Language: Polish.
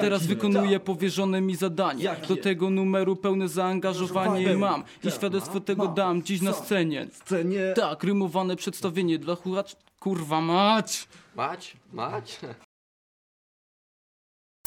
Teraz wykonuję powierzone mi zadanie. Do tego numeru pełne zaangażowanie mam. I świadectwo tego dam dziś na scenie. Scenie... Tak, rymowane przedstawienie dla chłopacz... Kurwa mać! Mać? Mać?